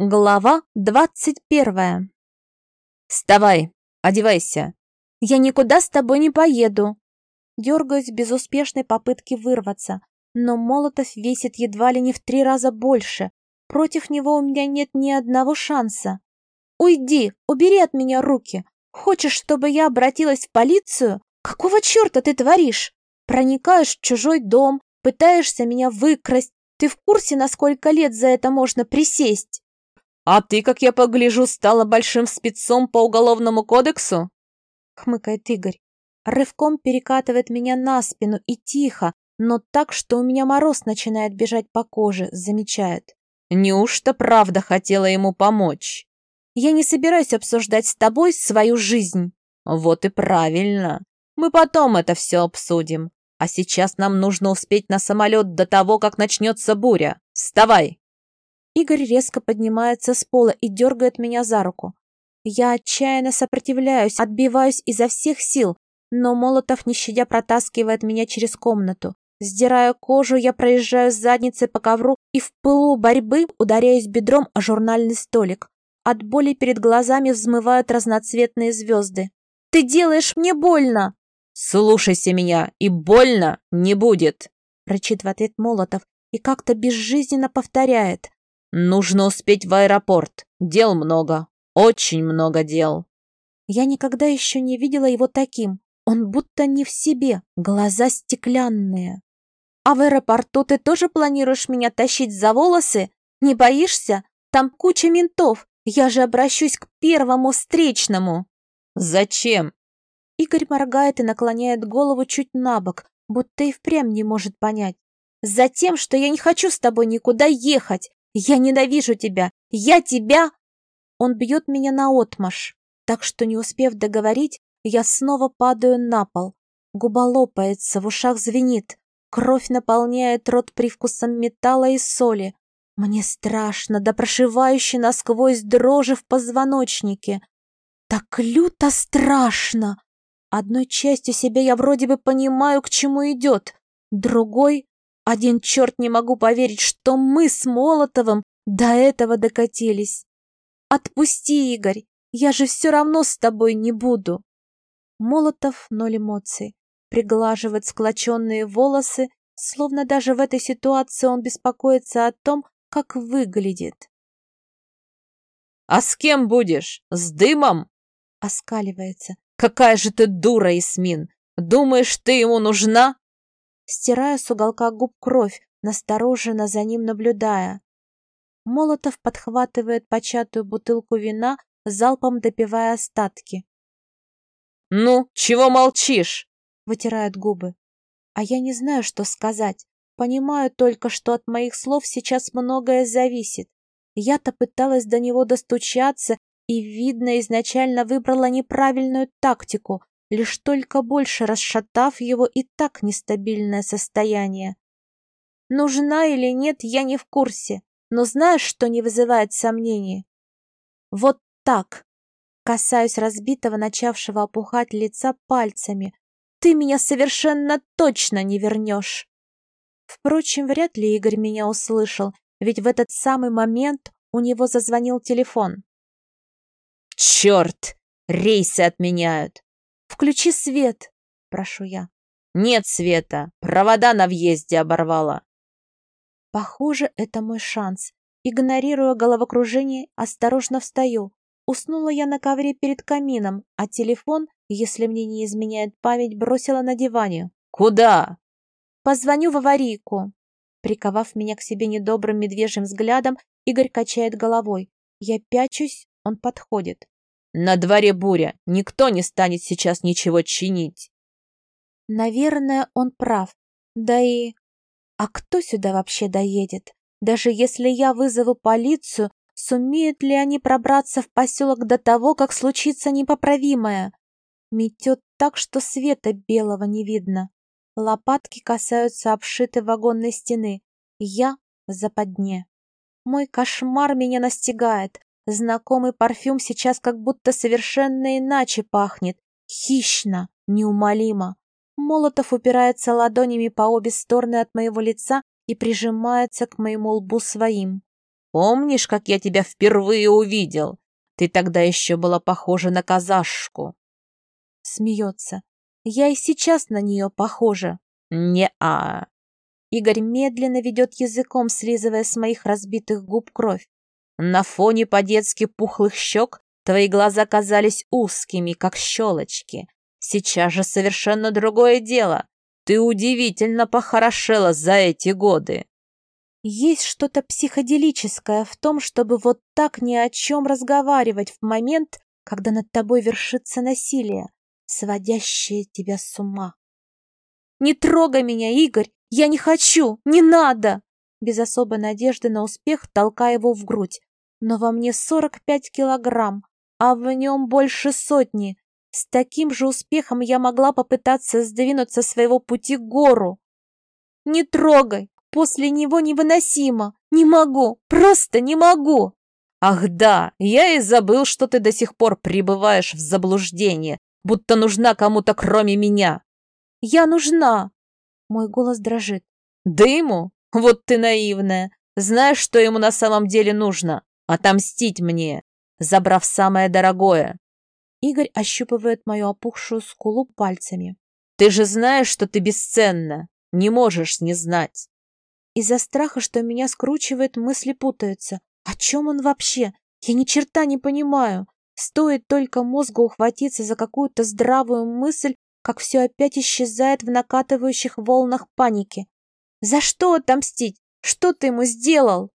Глава двадцать первая. «Вставай, одевайся». «Я никуда с тобой не поеду». Дергаюсь в безуспешной попытке вырваться, но Молотов весит едва ли не в три раза больше. Против него у меня нет ни одного шанса. «Уйди, убери от меня руки. Хочешь, чтобы я обратилась в полицию? Какого черта ты творишь? Проникаешь в чужой дом, пытаешься меня выкрасть. Ты в курсе, на сколько лет за это можно присесть?» «А ты, как я погляжу, стала большим спецом по уголовному кодексу?» Хмыкает Игорь. Рывком перекатывает меня на спину и тихо, но так, что у меня мороз начинает бежать по коже, замечает. «Неужто правда хотела ему помочь?» «Я не собираюсь обсуждать с тобой свою жизнь». «Вот и правильно. Мы потом это все обсудим. А сейчас нам нужно успеть на самолет до того, как начнется буря. Вставай!» Игорь резко поднимается с пола и дергает меня за руку. Я отчаянно сопротивляюсь, отбиваюсь изо всех сил, но Молотов, не щадя, протаскивает меня через комнату. Сдирая кожу, я проезжаю с задницей по ковру и в пылу борьбы ударяюсь бедром о журнальный столик. От боли перед глазами взмывают разноцветные звезды. «Ты делаешь мне больно!» «Слушайся меня, и больно не будет!» рычит в ответ Молотов и как-то безжизненно повторяет. Нужно успеть в аэропорт. Дел много. Очень много дел. Я никогда еще не видела его таким. Он будто не в себе, глаза стеклянные. А в аэропорту ты тоже планируешь меня тащить за волосы? Не боишься? Там куча ментов. Я же обращусь к первому встречному. Зачем? Игорь моргает и наклоняет голову чуть на бок, будто и впрямь не может понять. Затем, что я не хочу с тобой никуда ехать. Я ненавижу тебя! Я тебя!» Он бьет меня наотмашь, так что, не успев договорить, я снова падаю на пол. Губа лопается, в ушах звенит, кровь наполняет рот привкусом металла и соли. Мне страшно, да прошивающе насквозь дрожи в позвоночнике. Так люто страшно! Одной частью себя я вроде бы понимаю, к чему идет, другой один черт не могу поверить, что мы с Молотовым до этого докатились. Отпусти, Игорь, я же все равно с тобой не буду. Молотов ноль эмоций, приглаживает склоченные волосы, словно даже в этой ситуации он беспокоится о том, как выглядит. «А с кем будешь? С дымом?» Оскаливается. «Какая же ты дура, Исмин! Думаешь, ты ему нужна?» Стирая с уголка губ кровь, настороженно за ним наблюдая. Молотов подхватывает початую бутылку вина, залпом допивая остатки. «Ну, чего молчишь?» вытирает губы. А я не знаю, что сказать. Понимаю только, что от моих слов сейчас многое зависит. Я-то пыталась до него достучаться и, видно, изначально выбрала неправильную тактику, лишь только больше расшатав его и так нестабильное состояние. Нужна или нет, я не в курсе, но знаешь, что не вызывает сомнений? Вот так. Касаюсь разбитого, начавшего опухать лица пальцами. Ты меня совершенно точно не вернешь. Впрочем, вряд ли Игорь меня услышал, ведь в этот самый момент у него зазвонил телефон. «Черт! Рейсы отменяют!» «Включи свет!» – прошу я. «Нет света! Провода на въезде оборвала!» Похоже, это мой шанс. Игнорируя головокружение, осторожно встаю. Уснула я на ковре перед камином, а телефон, если мне не изменяет память, бросила на диване. «Куда?» «Позвоню в аварийку». Приковав меня к себе недобрым медвежьим взглядом, Игорь качает головой. Я пячусь, он подходит. На дворе буря, никто не станет сейчас ничего чинить. Наверное, он прав. Да и... А кто сюда вообще доедет? Даже если я вызову полицию, сумеют ли они пробраться в поселок до того, как случится непоправимое? Метет так, что света белого не видно. Лопатки касаются обшитой вагонной стены. Я в западне. Мой кошмар меня настигает. Знакомый парфюм сейчас как будто совершенно иначе пахнет. Хищно, неумолимо. Молотов упирается ладонями по обе стороны от моего лица и прижимается к моему лбу своим. Помнишь, как я тебя впервые увидел? Ты тогда еще была похожа на казашку. Смеется. Я и сейчас на нее похожа. Не-а. Игорь медленно ведет языком, слизывая с моих разбитых губ кровь. На фоне по-детски пухлых щек твои глаза казались узкими, как щелочки. Сейчас же совершенно другое дело. Ты удивительно похорошела за эти годы. Есть что-то психоделическое в том, чтобы вот так ни о чем разговаривать в момент, когда над тобой вершится насилие, сводящее тебя с ума. «Не трогай меня, Игорь! Я не хочу! Не надо!» Без особой надежды на успех толкаю его в грудь. Но во мне 45 килограмм, а в нем больше сотни. С таким же успехом я могла попытаться сдвинуть со своего пути гору. «Не трогай! После него невыносимо! Не могу! Просто не могу!» «Ах да, я и забыл, что ты до сих пор пребываешь в заблуждении, будто нужна кому-то кроме меня!» Я нужна!» Мой голос дрожит. «Дыму? Вот ты наивная! Знаешь, что ему на самом деле нужно? Отомстить мне, забрав самое дорогое!» Игорь ощупывает мою опухшую скулу пальцами. «Ты же знаешь, что ты бесценна! Не можешь не знать!» Из-за страха, что меня скручивает, мысли путаются. О чем он вообще? Я ни черта не понимаю. Стоит только мозгу ухватиться за какую-то здравую мысль, как все опять исчезает в накатывающих волнах паники. «За что отомстить? Что ты ему сделал?»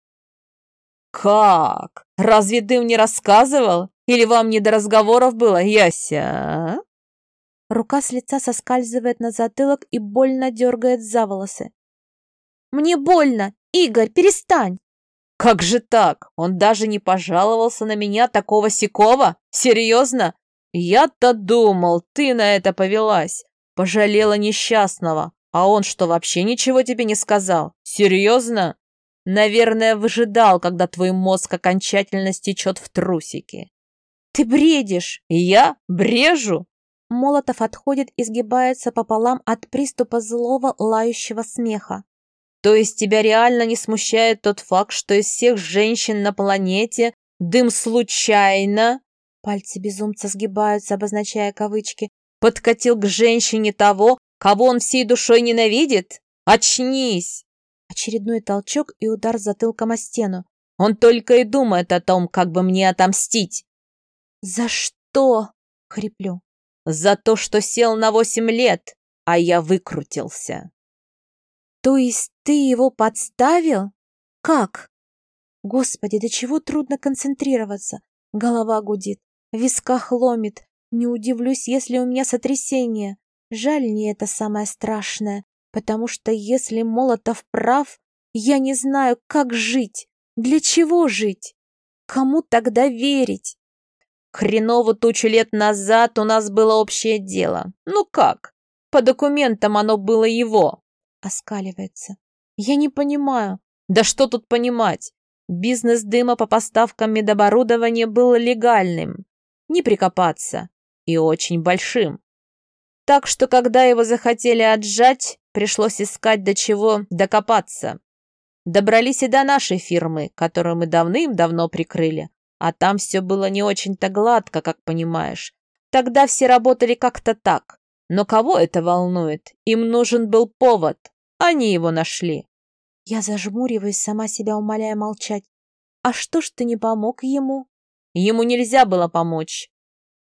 «Как? Разве дым не рассказывал? Или вам не до разговоров было, Яся?» Рука с лица соскальзывает на затылок и больно дергает за волосы. «Мне больно! Игорь, перестань!» «Как же так? Он даже не пожаловался на меня такого сякого? Серьезно? «Я-то думал, ты на это повелась. Пожалела несчастного. А он что, вообще ничего тебе не сказал? Серьезно? Наверное, выжидал, когда твой мозг окончательно стечет в трусики». «Ты бредишь!» «Я? Брежу?» Молотов отходит и сгибается пополам от приступа злого лающего смеха. «То есть тебя реально не смущает тот факт, что из всех женщин на планете дым случайно Пальцы безумца сгибаются, обозначая кавычки. «Подкатил к женщине того, кого он всей душой ненавидит? Очнись!» Очередной толчок и удар затылком о стену. «Он только и думает о том, как бы мне отомстить!» «За что?» — хриплю. «За то, что сел на восемь лет, а я выкрутился!» «То есть ты его подставил? Как?» Господи, до чего трудно концентрироваться. Голова гудит. В висках. Не удивлюсь, если у меня сотрясение. Жаль, не это самое страшное, потому что если Молотов прав, я не знаю, как жить, для чего жить, кому тогда верить. Хреново тучу лет назад у нас было общее дело. Ну как? По документам оно было его. Оскаливается. Я не понимаю. Да что тут понимать? Бизнес дыма по поставкам медоборудования был легальным не прикопаться, и очень большим. Так что, когда его захотели отжать, пришлось искать до чего докопаться. Добрались и до нашей фирмы, которую мы давным-давно прикрыли, а там все было не очень-то гладко, как понимаешь. Тогда все работали как-то так. Но кого это волнует? Им нужен был повод. Они его нашли. Я зажмуриваюсь, сама себя умоляя молчать. А что ж ты не помог ему? Ему нельзя было помочь,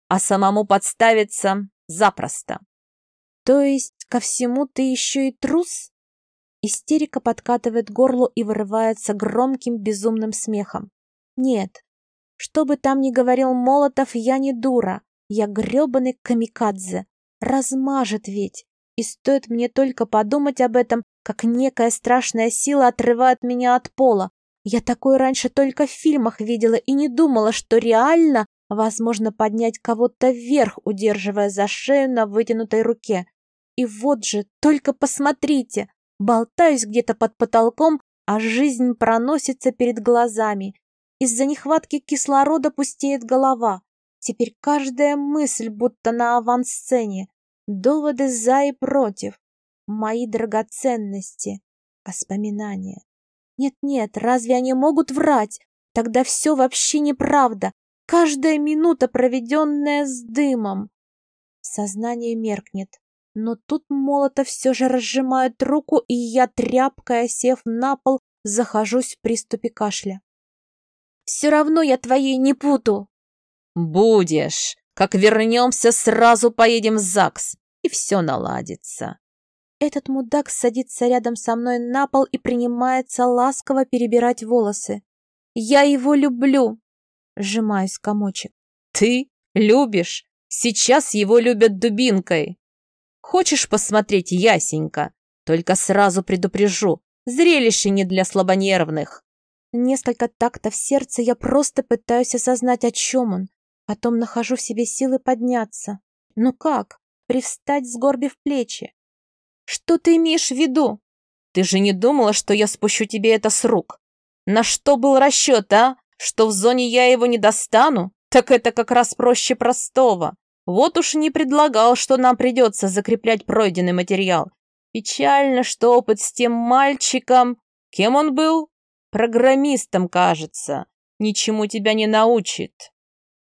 а самому подставиться запросто. То есть ко всему ты еще и трус? Истерика подкатывает горло и вырывается громким безумным смехом. Нет, что бы там ни говорил Молотов, я не дура. Я грёбаный камикадзе. Размажет ведь. И стоит мне только подумать об этом, как некая страшная сила отрывает меня от пола, я такое раньше только в фильмах видела и не думала, что реально возможно поднять кого-то вверх, удерживая за шею на вытянутой руке. И вот же, только посмотрите, болтаюсь где-то под потолком, а жизнь проносится перед глазами. Из-за нехватки кислорода пустеет голова. Теперь каждая мысль будто на авансцене. Доводы за и против. Мои драгоценности. Воспоминания. Нет-нет, разве они могут врать? Тогда все вообще неправда. Каждая минута, проведенная с дымом. Сознание меркнет. Но тут Молотов все же разжимает руку, и я, тряпкой осев на пол, захожусь в приступе кашля. «Все равно я твоей не путу!» «Будешь! Как вернемся, сразу поедем в ЗАГС, и все наладится!» Этот мудак садится рядом со мной на пол и принимается ласково перебирать волосы. «Я его люблю!» Сжимаюсь комочек. «Ты любишь? Сейчас его любят дубинкой!» «Хочешь посмотреть, Ясенька? Только сразу предупрежу, зрелище не для слабонервных!» Несколько тактов сердца я просто пытаюсь осознать, о чем он. Потом нахожу в себе силы подняться. Ну как? Привстать, сгорбив плечи. Что ты имеешь в виду? Ты же не думала, что я спущу тебе это с рук? На что был расчет, а? Что в зоне я его не достану? Так это как раз проще простого. Вот уж не предлагал, что нам придется закреплять пройденный материал. Печально, что опыт с тем мальчиком... Кем он был? Программистом, кажется. Ничему тебя не научит.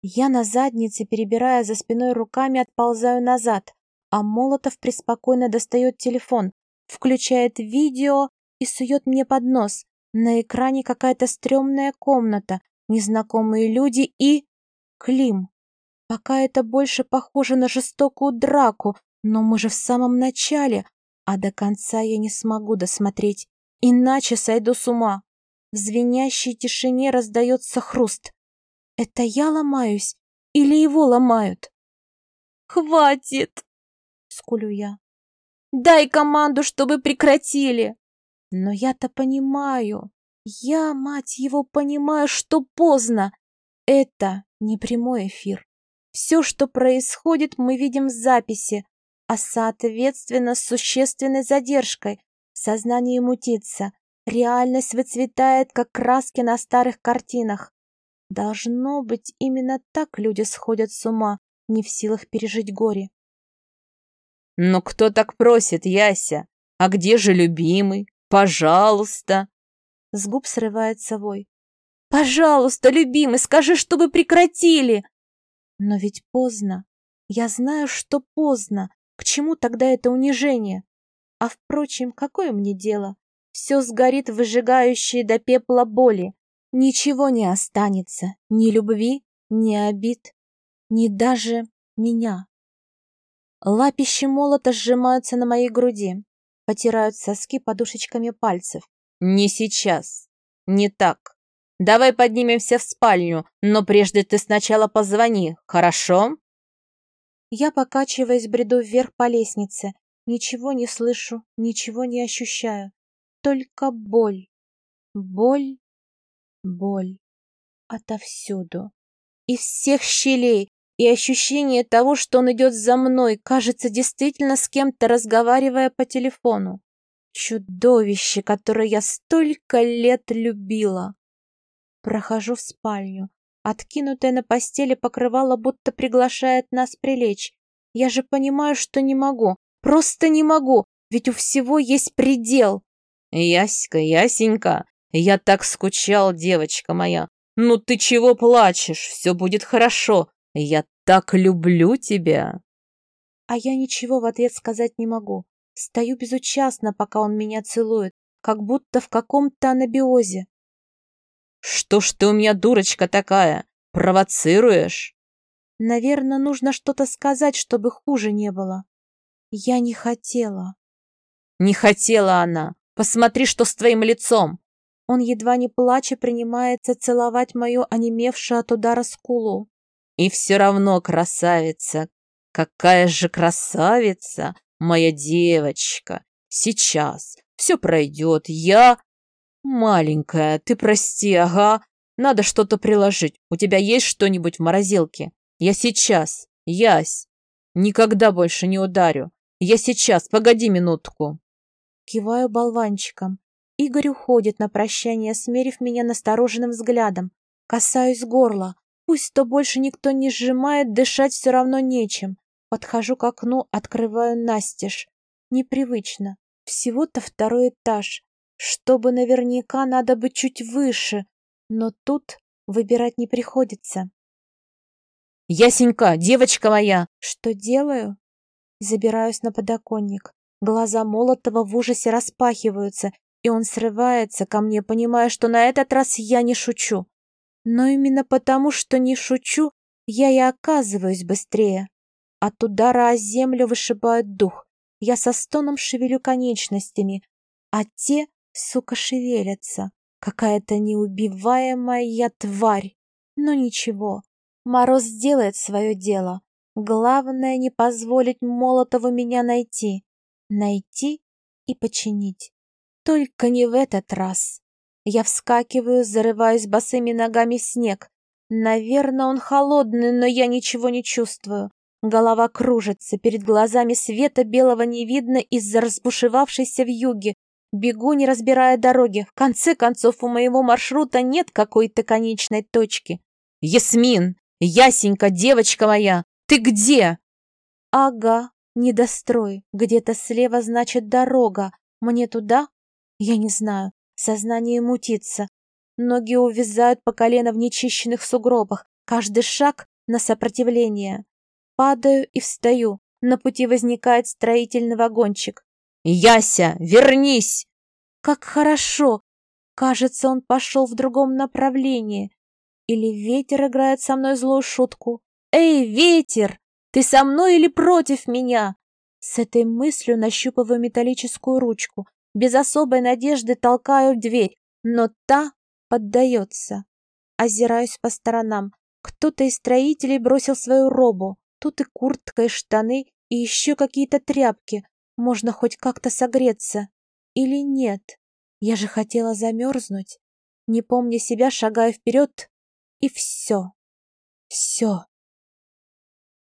Я на заднице, перебирая за спиной руками, отползаю назад а Молотов преспокойно достает телефон, включает видео и сует мне под нос. На экране какая-то стрёмная комната, незнакомые люди и... Клим. Пока это больше похоже на жестокую драку, но мы же в самом начале, а до конца я не смогу досмотреть, иначе сойду с ума. В звенящей тишине раздается хруст. Это я ломаюсь или его ломают? «Хватит!» скулю я. Дай команду, чтобы прекратили. Но я-то понимаю. Я, мать его, понимаю, что поздно. Это не прямой эфир. Все, что происходит, мы видим в записи, а соответственно с существенной задержкой. Сознание мутится. Реальность выцветает, как краски на старых картинах. Должно быть, именно так люди сходят с ума, не в силах пережить горе. «Но кто так просит, Яся? А где же любимый? Пожалуйста!» С губ срывается вой. «Пожалуйста, любимый, скажи, чтобы прекратили!» Но ведь поздно. Я знаю, что поздно. К чему тогда это унижение? А впрочем, какое мне дело? Все сгорит выжигающее до пепла боли. Ничего не останется. Ни любви, ни обид, ни даже меня. Лапищи молота сжимаются на моей груди, потирают соски подушечками пальцев. «Не сейчас. Не так. Давай поднимемся в спальню, но прежде ты сначала позвони, хорошо?» Я, покачиваясь, бреду вверх по лестнице. Ничего не слышу, ничего не ощущаю. Только боль. Боль, боль. Отовсюду. Из всех щелей, и ощущение того, что он идет за мной, кажется действительно с кем-то разговаривая по телефону. Чудовище, которое я столько лет любила. Прохожу в спальню. Откинутое на постели покрывало будто приглашает нас прилечь. Я же понимаю, что не могу. Просто не могу, ведь у всего есть предел. Яська, Ясенька, я так скучал, девочка моя. Ну ты чего плачешь? Все будет хорошо. Я так люблю тебя!» А я ничего в ответ сказать не могу. Стою безучастно, пока он меня целует, как будто в каком-то анабиозе. «Что ж ты у меня дурочка такая? Провоцируешь?» Наверное, нужно что-то сказать, чтобы хуже не было. Я не хотела. Не хотела она. Посмотри, что с твоим лицом. Он едва не плача принимается целовать мою онемевшую от удара скулу. И все равно красавица. Какая же красавица, моя девочка. Сейчас все пройдет. Я... Маленькая, ты прости, ага. Надо что-то приложить. У тебя есть что-нибудь в морозилке? Я сейчас. Ясь. Никогда больше не ударю. Я сейчас. Погоди минутку. Киваю болванчиком. Игорь уходит на прощание, смерив меня настороженным взглядом. Касаюсь горла. Пусть то больше никто не сжимает, дышать все равно нечем. Подхожу к окну, открываю настежь. Непривычно. Всего-то второй этаж. Чтобы наверняка надо быть чуть выше. Но тут выбирать не приходится. «Ясенька, девочка моя!» Что делаю? Забираюсь на подоконник. Глаза Молотова в ужасе распахиваются, и он срывается ко мне, понимая, что на этот раз я не шучу. Но именно потому, что не шучу, я и оказываюсь быстрее. От удара о землю вышибает дух. Я со стоном шевелю конечностями, а те, сука, шевелятся. Какая-то неубиваемая тварь. Но ничего, Мороз сделает свое дело. Главное не позволить Молотову меня найти. Найти и починить. Только не в этот раз. Я вскакиваю, зарываюсь босыми ногами в снег. Наверное, он холодный, но я ничего не чувствую. Голова кружится, перед глазами света белого не видно из-за разбушевавшейся вьюги. Бегу, не разбирая дороги. В конце концов, у моего маршрута нет какой-то конечной точки. «Ясмин! Ясенька, девочка моя! Ты где?» «Ага, недострой. Где-то слева значит дорога. Мне туда? Я не знаю. Сознание мутится. Ноги увязают по колено в нечищенных сугробах. Каждый шаг на сопротивление. Падаю и встаю. На пути возникает строительный вагончик. «Яся, вернись!» «Как хорошо!» Кажется, он пошел в другом направлении. Или ветер играет со мной злую шутку. «Эй, ветер! Ты со мной или против меня?» С этой мыслью нащупываю металлическую ручку. Без особой надежды толкаю дверь, но та поддается. Озираюсь по сторонам. Кто-то из строителей бросил свою робу. Тут и куртка, и штаны, и еще какие-то тряпки. Можно хоть как-то согреться. Или нет? Я же хотела замерзнуть. Не помня себя, шагаю вперед, и все. Все.